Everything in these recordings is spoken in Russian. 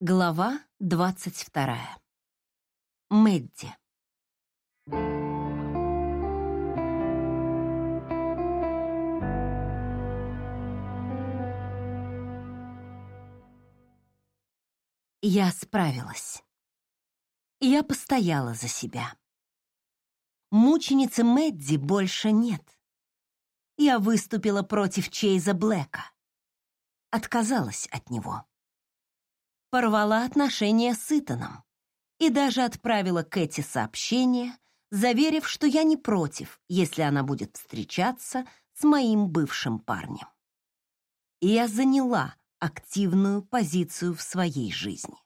Глава двадцать вторая. Мэдди. Я справилась. Я постояла за себя. Мученицы Мэдди больше нет. Я выступила против Чейза Блэка. Отказалась от него порвала отношения с Итаном и даже отправила Кэти сообщение, заверив, что я не против, если она будет встречаться с моим бывшим парнем. И я заняла активную позицию в своей жизни.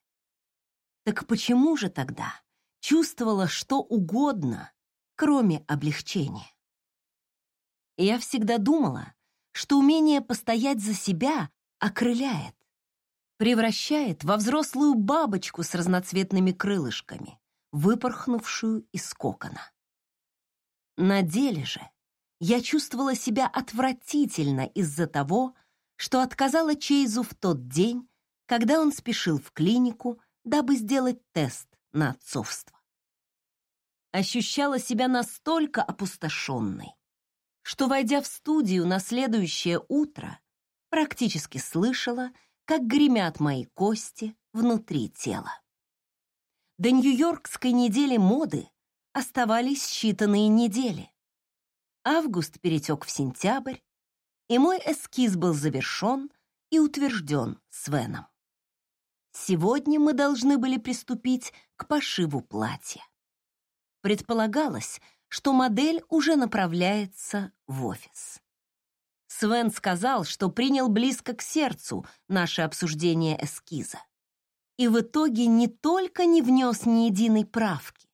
Так почему же тогда чувствовала что угодно, кроме облегчения? Я всегда думала, что умение постоять за себя окрыляет, превращает во взрослую бабочку с разноцветными крылышками, выпорхнувшую из кокона. На деле же я чувствовала себя отвратительно из-за того, что отказала Чейзу в тот день, когда он спешил в клинику, дабы сделать тест на отцовство. Ощущала себя настолько опустошенной, что, войдя в студию на следующее утро, практически слышала, как гремят мои кости внутри тела. До Нью-Йоркской недели моды оставались считанные недели. Август перетек в сентябрь, и мой эскиз был завершен и утвержден Свеном. Сегодня мы должны были приступить к пошиву платья. Предполагалось, что модель уже направляется в офис. Свен сказал, что принял близко к сердцу наше обсуждение эскиза. И в итоге не только не внес ни единой правки,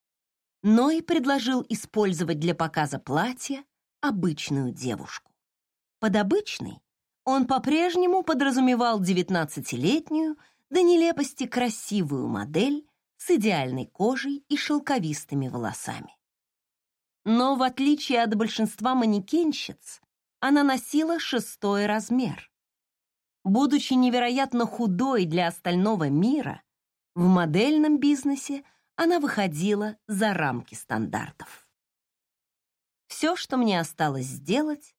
но и предложил использовать для показа платья обычную девушку. Под обычной он по-прежнему подразумевал девятнадцатилетнюю до нелепости красивую модель с идеальной кожей и шелковистыми волосами. Но в отличие от большинства манекенщиц, она носила шестой размер. Будучи невероятно худой для остального мира, в модельном бизнесе она выходила за рамки стандартов. Все, что мне осталось сделать,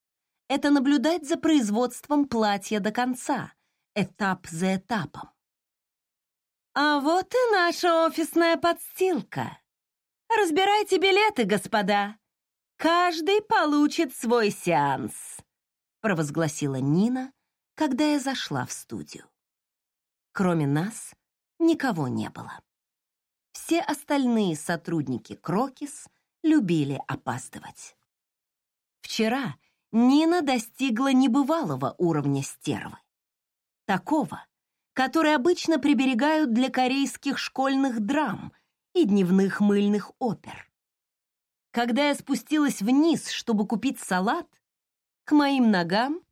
это наблюдать за производством платья до конца, этап за этапом. А вот и наша офисная подстилка. Разбирайте билеты, господа. Каждый получит свой сеанс, провозгласила Нина, когда я зашла в студию. Кроме нас никого не было. Все остальные сотрудники Крокис любили опаздывать. Вчера Нина достигла небывалого уровня стервы. Такого, который обычно приберегают для корейских школьных драм и дневных мыльных опер. Когда я спустилась вниз, чтобы купить салат, к моим ногам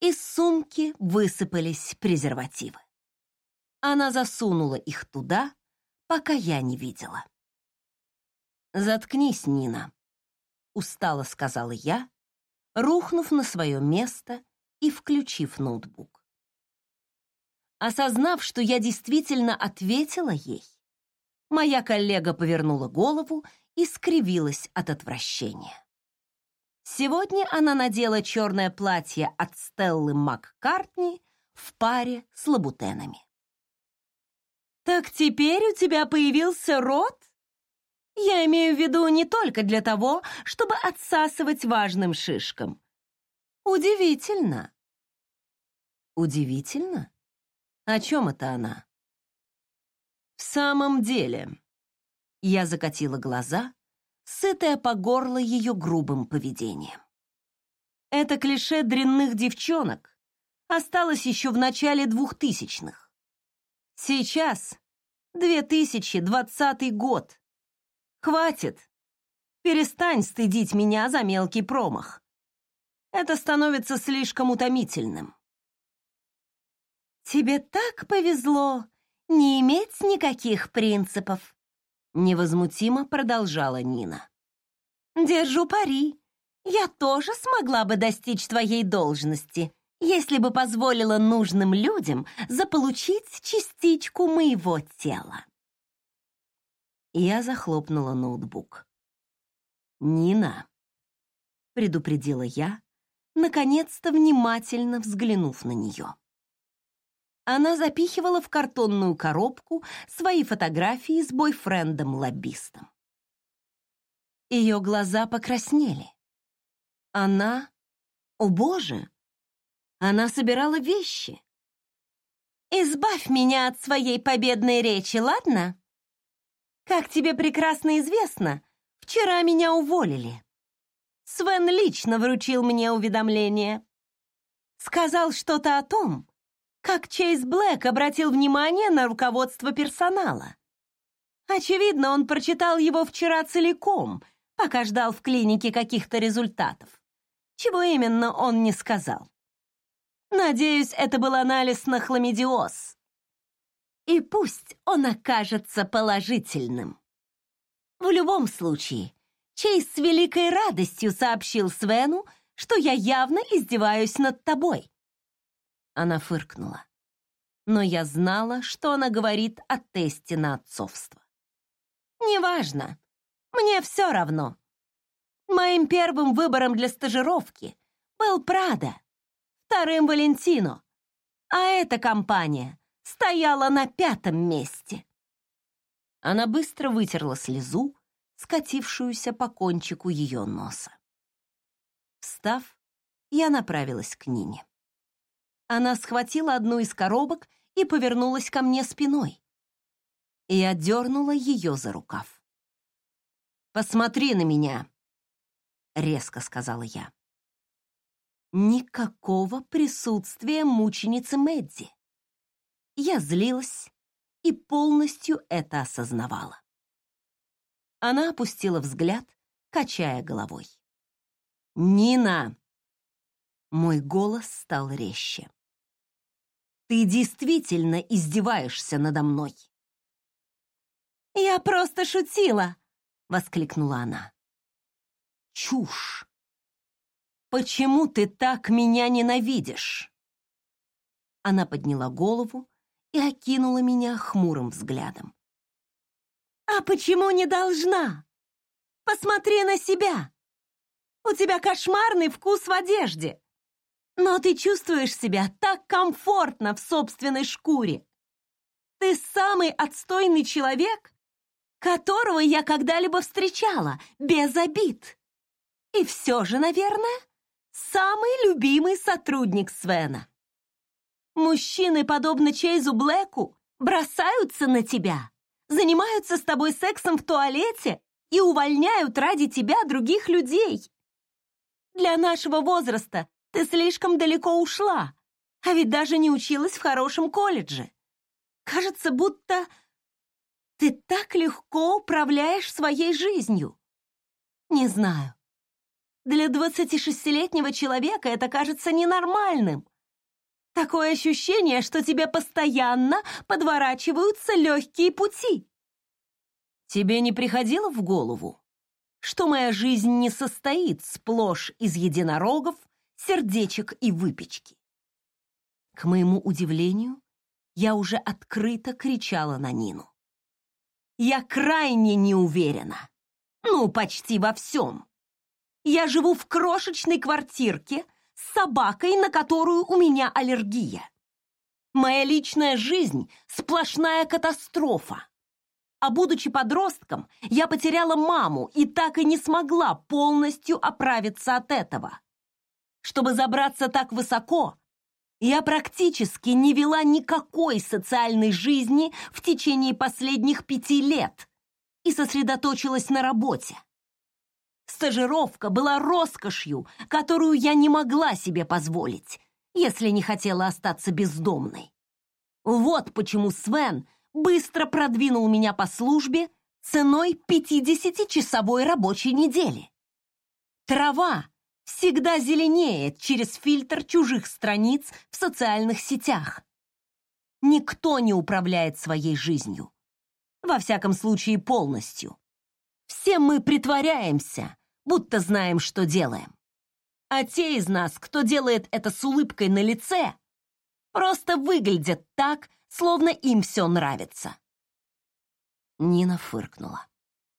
из сумки высыпались презервативы. Она засунула их туда, пока я не видела. «Заткнись, Нина», — устало сказала я, рухнув на свое место и включив ноутбук. Осознав, что я действительно ответила ей, моя коллега повернула голову и скривилась от отвращения. Сегодня она надела черное платье от Стеллы Маккартни в паре с лабутенами. «Так теперь у тебя появился рот?» Я имею в виду не только для того, чтобы отсасывать важным шишкам. Удивительно. Удивительно? О чем это она? В самом деле, я закатила глаза, сытая по горло ее грубым поведением. Это клише дрянных девчонок осталось еще в начале двухтысячных. Сейчас 2020 год. Хватит. Перестань стыдить меня за мелкий промах. Это становится слишком утомительным. Тебе так повезло не иметь никаких принципов, невозмутимо продолжала Нина. Держу пари. Я тоже смогла бы достичь твоей должности, если бы позволила нужным людям заполучить частичку моего тела. Я захлопнула ноутбук. «Нина», — предупредила я, наконец-то внимательно взглянув на нее. Она запихивала в картонную коробку свои фотографии с бойфрендом-лоббистом. Ее глаза покраснели. Она... О, Боже! Она собирала вещи. «Избавь меня от своей победной речи, ладно? Как тебе прекрасно известно, вчера меня уволили. Свен лично вручил мне уведомление. Сказал что-то о том, как Чейз Блэк обратил внимание на руководство персонала. Очевидно, он прочитал его вчера целиком, пока ждал в клинике каких-то результатов. Чего именно он не сказал. Надеюсь, это был анализ на хламидиоз. И пусть он окажется положительным. В любом случае, Чейз с великой радостью сообщил Свену, что я явно издеваюсь над тобой. Она фыркнула. Но я знала, что она говорит о тесте на отцовство. Неважно. Мне все равно. Моим первым выбором для стажировки был Прада, вторым Валентино, а эта компания стояла на пятом месте. Она быстро вытерла слезу, скатившуюся по кончику ее носа. Встав, я направилась к Нине. Она схватила одну из коробок и повернулась ко мне спиной. И отдернула ее за рукав. «Посмотри на меня!» — резко сказала я. Никакого присутствия мученицы Мэдди. Я злилась и полностью это осознавала. Она опустила взгляд, качая головой. «Нина!» Мой голос стал резче. «Ты действительно издеваешься надо мной!» «Я просто шутила!» — воскликнула она. «Чушь! Почему ты так меня ненавидишь?» Она подняла голову и окинула меня хмурым взглядом. «А почему не должна? Посмотри на себя! У тебя кошмарный вкус в одежде, но ты чувствуешь себя так комфортно в собственной шкуре. Ты самый отстойный человек, которого я когда-либо встречала, без обид. И все же, наверное, самый любимый сотрудник Свена. Мужчины, подобно Чейзу Блэку, бросаются на тебя занимаются с тобой сексом в туалете и увольняют ради тебя других людей. Для нашего возраста ты слишком далеко ушла, а ведь даже не училась в хорошем колледже. Кажется, будто ты так легко управляешь своей жизнью. Не знаю. Для 26-летнего человека это кажется ненормальным. Такое ощущение, что тебе постоянно подворачиваются легкие пути. Тебе не приходило в голову, что моя жизнь не состоит сплошь из единорогов, сердечек и выпечки? К моему удивлению, я уже открыто кричала на Нину. Я крайне не уверена. Ну, почти во всем. Я живу в крошечной квартирке — с собакой, на которую у меня аллергия. Моя личная жизнь — сплошная катастрофа. А будучи подростком, я потеряла маму и так и не смогла полностью оправиться от этого. Чтобы забраться так высоко, я практически не вела никакой социальной жизни в течение последних пяти лет и сосредоточилась на работе. Стажировка была роскошью, которую я не могла себе позволить, если не хотела остаться бездомной. Вот почему Свен быстро продвинул меня по службе ценой 50-часовой рабочей недели. Трава всегда зеленеет через фильтр чужих страниц в социальных сетях. Никто не управляет своей жизнью. Во всяком случае, полностью. Все мы притворяемся, будто знаем, что делаем. А те из нас, кто делает это с улыбкой на лице, просто выглядят так, словно им все нравится. Нина фыркнула.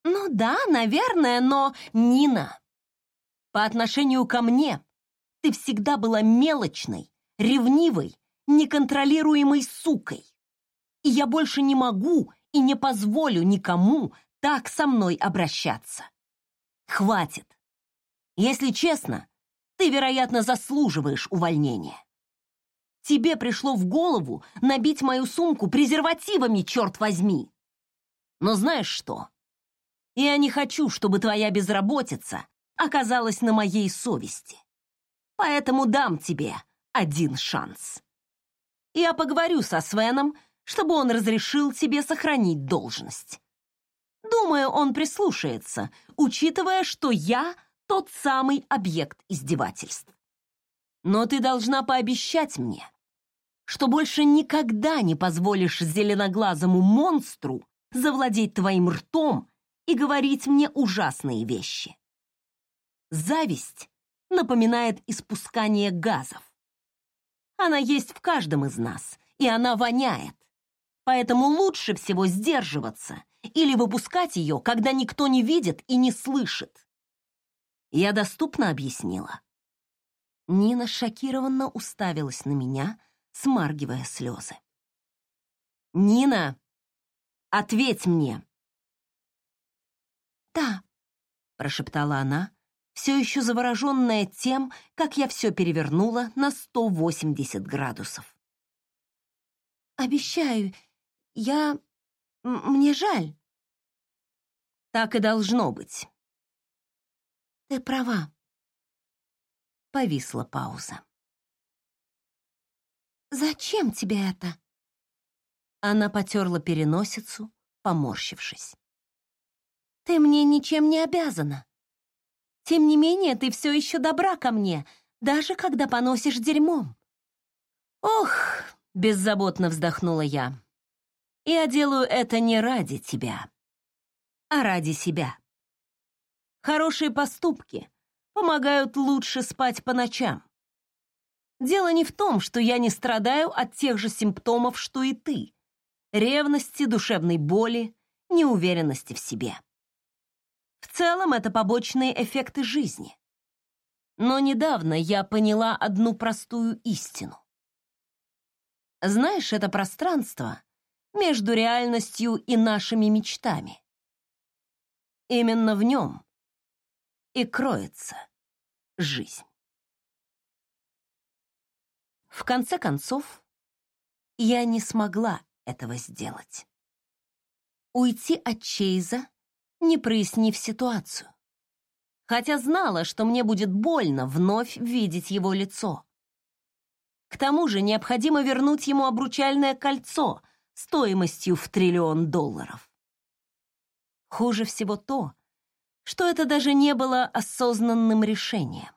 «Ну да, наверное, но, Нина, по отношению ко мне ты всегда была мелочной, ревнивой, неконтролируемой сукой. И я больше не могу и не позволю никому так со мной обращаться. Хватит. Если честно, ты, вероятно, заслуживаешь увольнения. Тебе пришло в голову набить мою сумку презервативами, черт возьми. Но знаешь что? Я не хочу, чтобы твоя безработица оказалась на моей совести. Поэтому дам тебе один шанс. Я поговорю со Свеном, чтобы он разрешил тебе сохранить должность. Думаю, он прислушается, учитывая, что я тот самый объект издевательств. Но ты должна пообещать мне, что больше никогда не позволишь зеленоглазому монстру завладеть твоим ртом и говорить мне ужасные вещи. Зависть напоминает испускание газов. Она есть в каждом из нас, и она воняет. Поэтому лучше всего сдерживаться или выпускать ее, когда никто не видит и не слышит. Я доступно объяснила. Нина шокированно уставилась на меня, смаргивая слезы. «Нина, ответь мне!» «Да», — прошептала она, все еще завороженная тем, как я все перевернула на 180 градусов. «Обещаю, я... мне жаль». «Так и должно быть». «Ты права». Повисла пауза. «Зачем тебе это?» Она потерла переносицу, поморщившись. «Ты мне ничем не обязана. Тем не менее, ты все еще добра ко мне, даже когда поносишь дерьмом». «Ох!» — беззаботно вздохнула я. «Я делаю это не ради тебя, а ради себя. Хорошие поступки помогают лучше спать по ночам. Дело не в том, что я не страдаю от тех же симптомов, что и ты. Ревности, душевной боли, неуверенности в себе. В целом это побочные эффекты жизни. Но недавно я поняла одну простую истину. Знаешь, это пространство между реальностью и нашими мечтами. Именно в нем и кроется жизнь. В конце концов, я не смогла этого сделать. Уйти от Чейза не прояснив ситуацию. Хотя знала, что мне будет больно вновь видеть его лицо. К тому же необходимо вернуть ему обручальное кольцо стоимостью в триллион долларов. Хуже всего то, что это даже не было осознанным решением.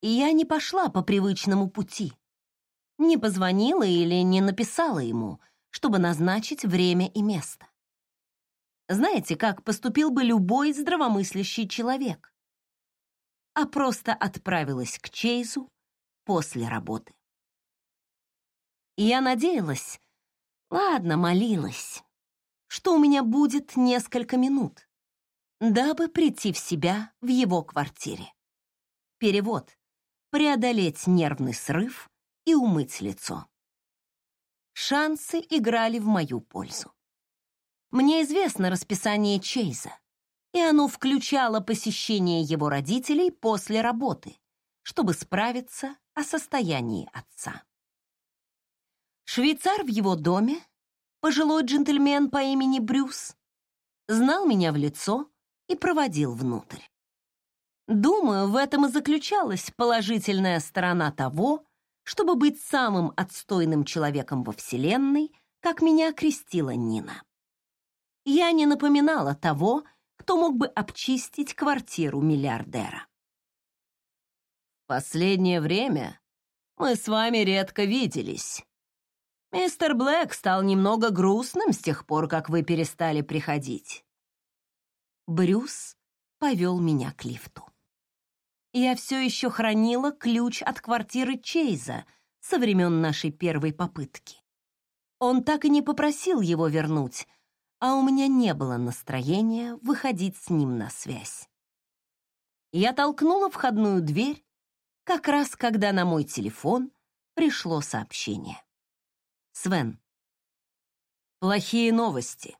И я не пошла по привычному пути. Не позвонила или не написала ему, чтобы назначить время и место. Знаете, как поступил бы любой здравомыслящий человек. А просто отправилась к Чейзу после работы. И я надеялась, ладно, молилась, что у меня будет несколько минут, дабы прийти в себя в его квартире. Перевод. Преодолеть нервный срыв и умыть лицо. Шансы играли в мою пользу. Мне известно расписание Чейза, и оно включало посещение его родителей после работы, чтобы справиться о состоянии отца. Швейцар в его доме, пожилой джентльмен по имени Брюс, знал меня в лицо и проводил внутрь. Думаю, в этом и заключалась положительная сторона того, чтобы быть самым отстойным человеком во Вселенной, как меня окрестила Нина я не напоминала того, кто мог бы обчистить квартиру миллиардера. «Последнее время мы с вами редко виделись. Мистер Блэк стал немного грустным с тех пор, как вы перестали приходить». Брюс повел меня к лифту. Я все еще хранила ключ от квартиры Чейза со времен нашей первой попытки. Он так и не попросил его вернуть, а у меня не было настроения выходить с ним на связь. Я толкнула входную дверь, как раз когда на мой телефон пришло сообщение. Свен. Плохие новости.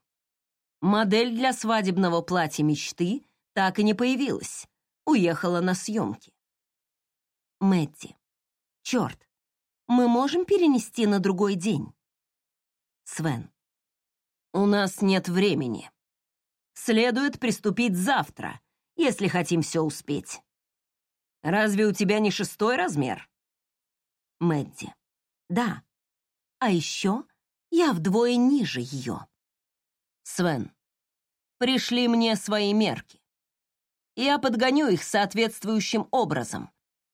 Модель для свадебного платья мечты так и не появилась. Уехала на съемки. Мэтти. Черт, мы можем перенести на другой день? Свен. У нас нет времени. Следует приступить завтра, если хотим все успеть. Разве у тебя не шестой размер? Мэдди. Да. А еще я вдвое ниже ее. Свен, пришли мне свои мерки. Я подгоню их соответствующим образом,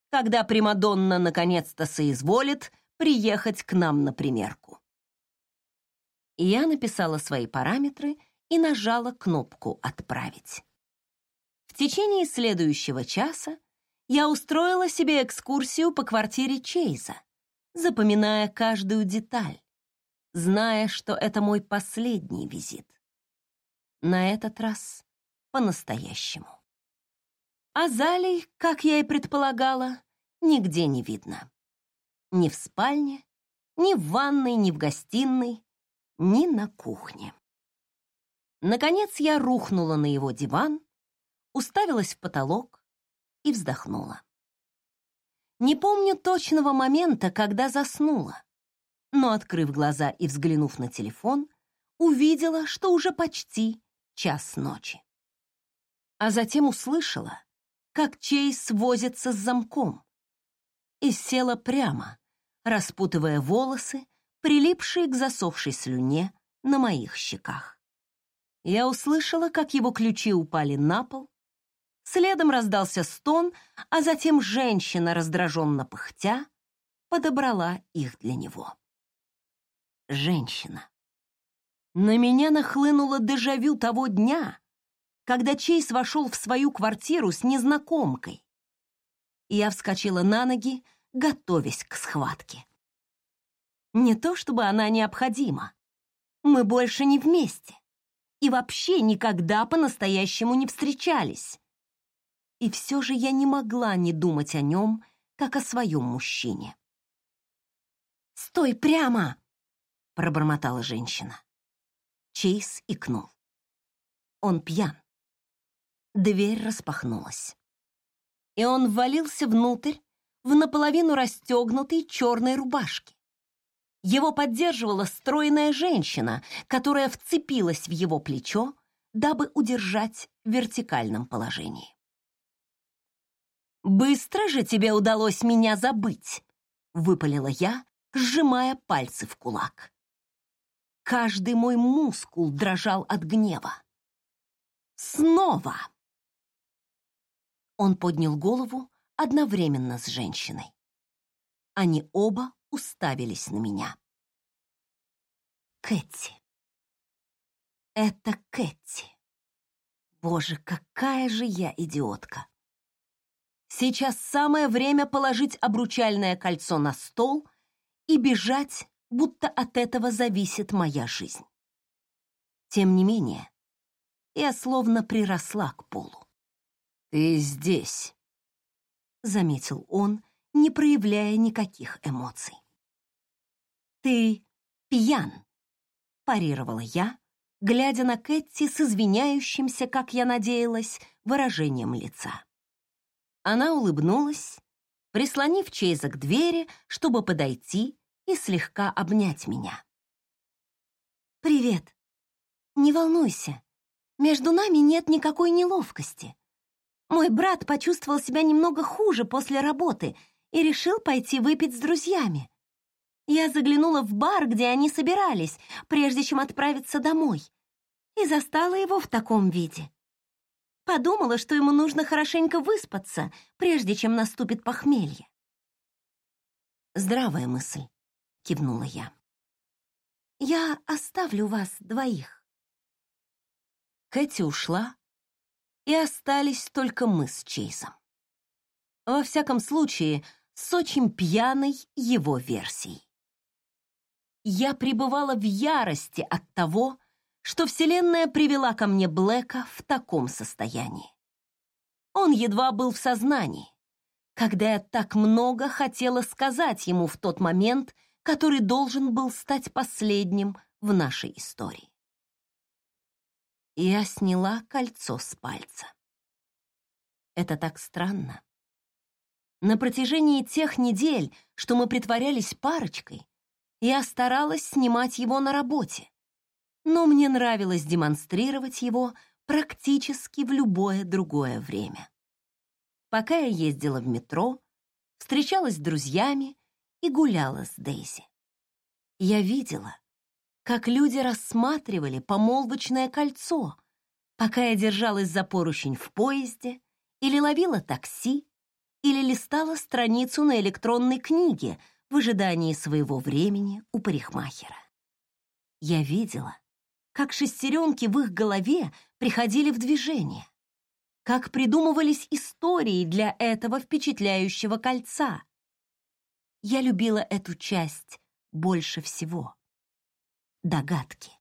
когда Примадонна наконец-то соизволит приехать к нам на примерку. Я написала свои параметры и нажала кнопку «Отправить». В течение следующего часа я устроила себе экскурсию по квартире Чейза, запоминая каждую деталь, зная, что это мой последний визит. На этот раз по-настоящему. А залей, как я и предполагала, нигде не видно. Ни в спальне, ни в ванной, ни в гостиной, ни на кухне. Наконец я рухнула на его диван, уставилась в потолок и вздохнула. Не помню точного момента, когда заснула, но, открыв глаза и взглянув на телефон, увидела, что уже почти час ночи. А затем услышала, как Чейз возится с замком, и села прямо, распутывая волосы, прилипшие к засохшей слюне на моих щеках. Я услышала, как его ключи упали на пол, следом раздался стон, а затем женщина, раздраженно пыхтя, подобрала их для него. Женщина. На меня нахлынуло дежавю того дня, когда Чейз вошел в свою квартиру с незнакомкой. Я вскочила на ноги, готовясь к схватке. Не то чтобы она необходима. Мы больше не вместе. И вообще никогда по-настоящему не встречались. И все же я не могла не думать о нем, как о своем мужчине. «Стой прямо!» — пробормотала женщина. Чейз икнул. Он пьян. Дверь распахнулась. И он ввалился внутрь в наполовину расстегнутой черной рубашке. Его поддерживала стройная женщина, которая вцепилась в его плечо, дабы удержать в вертикальном положении. «Быстро же тебе удалось меня забыть!» — выпалила я, сжимая пальцы в кулак. Каждый мой мускул дрожал от гнева. Снова! Он поднял голову одновременно с женщиной. Они оба уставились на меня. Кэти. Это Кэти. Боже, какая же я идиотка. Сейчас самое время положить обручальное кольцо на стол и бежать будто от этого зависит моя жизнь. Тем не менее, я словно приросла к полу. «Ты здесь», — заметил он, не проявляя никаких эмоций. «Ты пьян», — парировала я, глядя на Кэти с извиняющимся, как я надеялась, выражением лица. Она улыбнулась, прислонив Чейза к двери, чтобы подойти и слегка обнять меня. «Привет. Не волнуйся. Между нами нет никакой неловкости. Мой брат почувствовал себя немного хуже после работы и решил пойти выпить с друзьями. Я заглянула в бар, где они собирались, прежде чем отправиться домой, и застала его в таком виде. Подумала, что ему нужно хорошенько выспаться, прежде чем наступит похмелье. Здравая мысль кивнула я. Я оставлю вас двоих. Кэти ушла, и остались только мы с Чейзом. Во всяком случае, с очень пьяной его версией. Я пребывала в ярости от того, что Вселенная привела ко мне Блэка в таком состоянии. Он едва был в сознании, когда я так много хотела сказать ему в тот момент, который должен был стать последним в нашей истории. Я сняла кольцо с пальца. Это так странно. На протяжении тех недель, что мы притворялись парочкой, я старалась снимать его на работе, но мне нравилось демонстрировать его практически в любое другое время. Пока я ездила в метро, встречалась с друзьями и гуляла с Дейзи. Я видела, как люди рассматривали помолвочное кольцо, пока я держалась за поручень в поезде или ловила такси, или листала страницу на электронной книге в ожидании своего времени у парикмахера. Я видела, как шестеренки в их голове приходили в движение, как придумывались истории для этого впечатляющего кольца. Я любила эту часть больше всего. Догадки.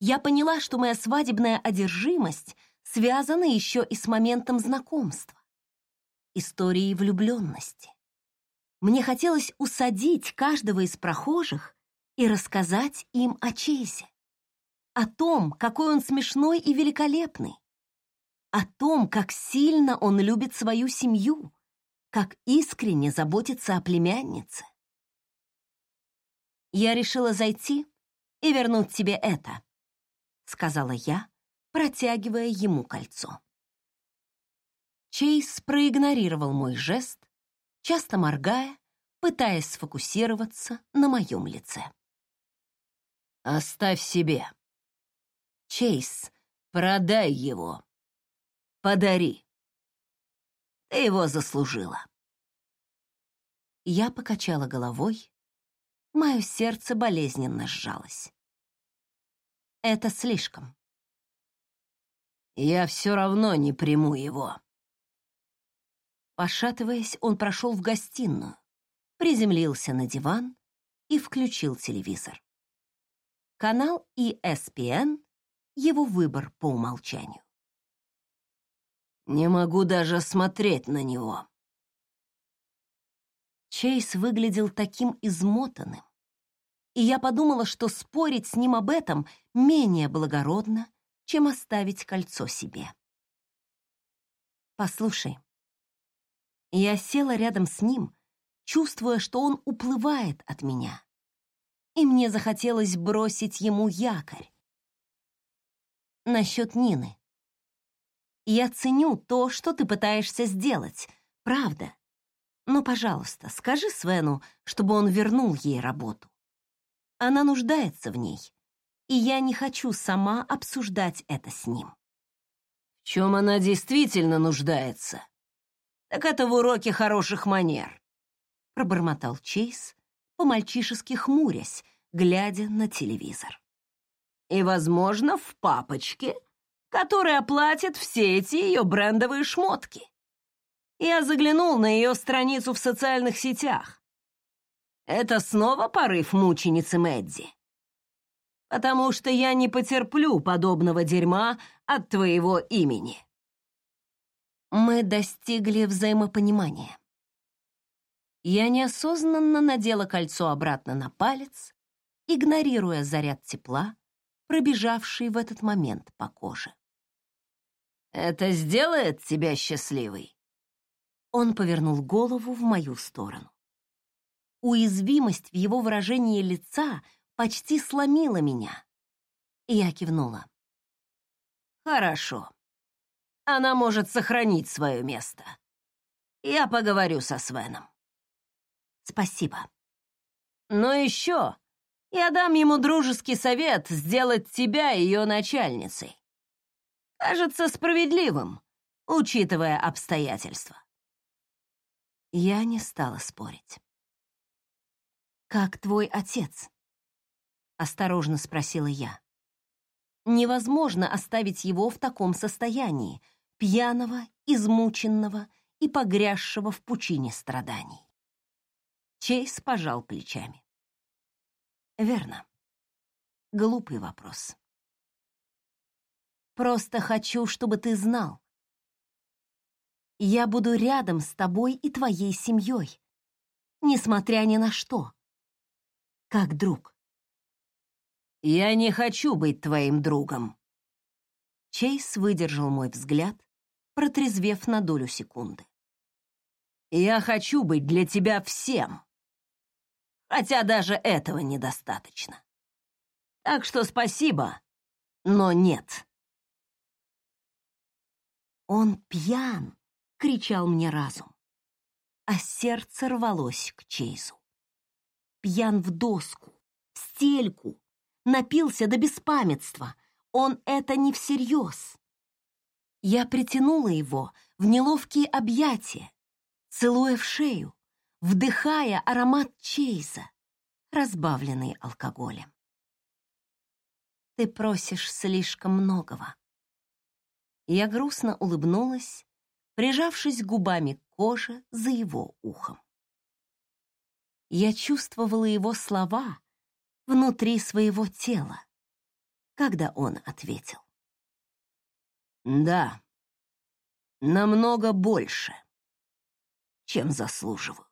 Я поняла, что моя свадебная одержимость связана еще и с моментом знакомства, историей влюбленности. Мне хотелось усадить каждого из прохожих и рассказать им о Чейзе о том, какой он смешной и великолепный, о том, как сильно он любит свою семью, как искренне заботится о племяннице. «Я решила зайти и вернуть тебе это», — сказала я, протягивая ему кольцо. Чейз проигнорировал мой жест, часто моргая, пытаясь сфокусироваться на моем лице. «Оставь себе», Чейз, продай его. Подари. Ты его заслужила. Я покачала головой. Мое сердце болезненно сжалось. Это слишком. Я все равно не приму его. Пошатываясь, он прошел в гостиную, приземлился на диван и включил телевизор. Канал ESPN его выбор по умолчанию. «Не могу даже смотреть на него». Чейз выглядел таким измотанным, и я подумала, что спорить с ним об этом менее благородно, чем оставить кольцо себе. «Послушай». Я села рядом с ним, чувствуя, что он уплывает от меня, и мне захотелось бросить ему якорь, насчет Нины. Я ценю то, что ты пытаешься сделать, правда. Но, пожалуйста, скажи Свену, чтобы он вернул ей работу. Она нуждается в ней, и я не хочу сама обсуждать это с ним. В чем она действительно нуждается? Так это в уроке хороших манер, пробормотал Чейз, по-мальчишески хмурясь, глядя на телевизор и, возможно, в папочке, который оплатит все эти ее брендовые шмотки. Я заглянул на ее страницу в социальных сетях. Это снова порыв мученицы Мэдди. Потому что я не потерплю подобного дерьма от твоего имени. Мы достигли взаимопонимания. Я неосознанно надела кольцо обратно на палец, игнорируя заряд тепла, пробежавший в этот момент по коже. «Это сделает тебя счастливой?» Он повернул голову в мою сторону. Уязвимость в его выражении лица почти сломила меня. Я кивнула. «Хорошо. Она может сохранить свое место. Я поговорю со Свеном». «Спасибо». «Но еще я дам ему дружеский совет сделать тебя ее начальницей. Кажется справедливым, учитывая обстоятельства. Я не стала спорить. «Как твой отец?» — осторожно спросила я. Невозможно оставить его в таком состоянии, пьяного, измученного и погрязшего в пучине страданий. Чейз пожал плечами. Верно. Глупый вопрос. Просто хочу, чтобы ты знал. Я буду рядом с тобой и твоей семьей, несмотря ни на что. Как друг. Я не хочу быть твоим другом. Чейз выдержал мой взгляд, протрезвев на долю секунды. Я хочу быть для тебя всем. Хотя даже этого недостаточно. Так что спасибо, но нет. Он пьян, кричал мне разум, а сердце рвалось к Чейзу. Пьян в доску, в стельку, напился до беспамятства. Он это не всерьез. Я притянула его в неловкие объятия, целуя в шею, вдыхая аромат Чейза, разбавленный алкоголем. Ты просишь слишком многого. Я грустно улыбнулась, прижавшись губами к коже за его ухом. Я чувствовала его слова внутри своего тела, когда он ответил. Да, намного больше, чем заслуживаю.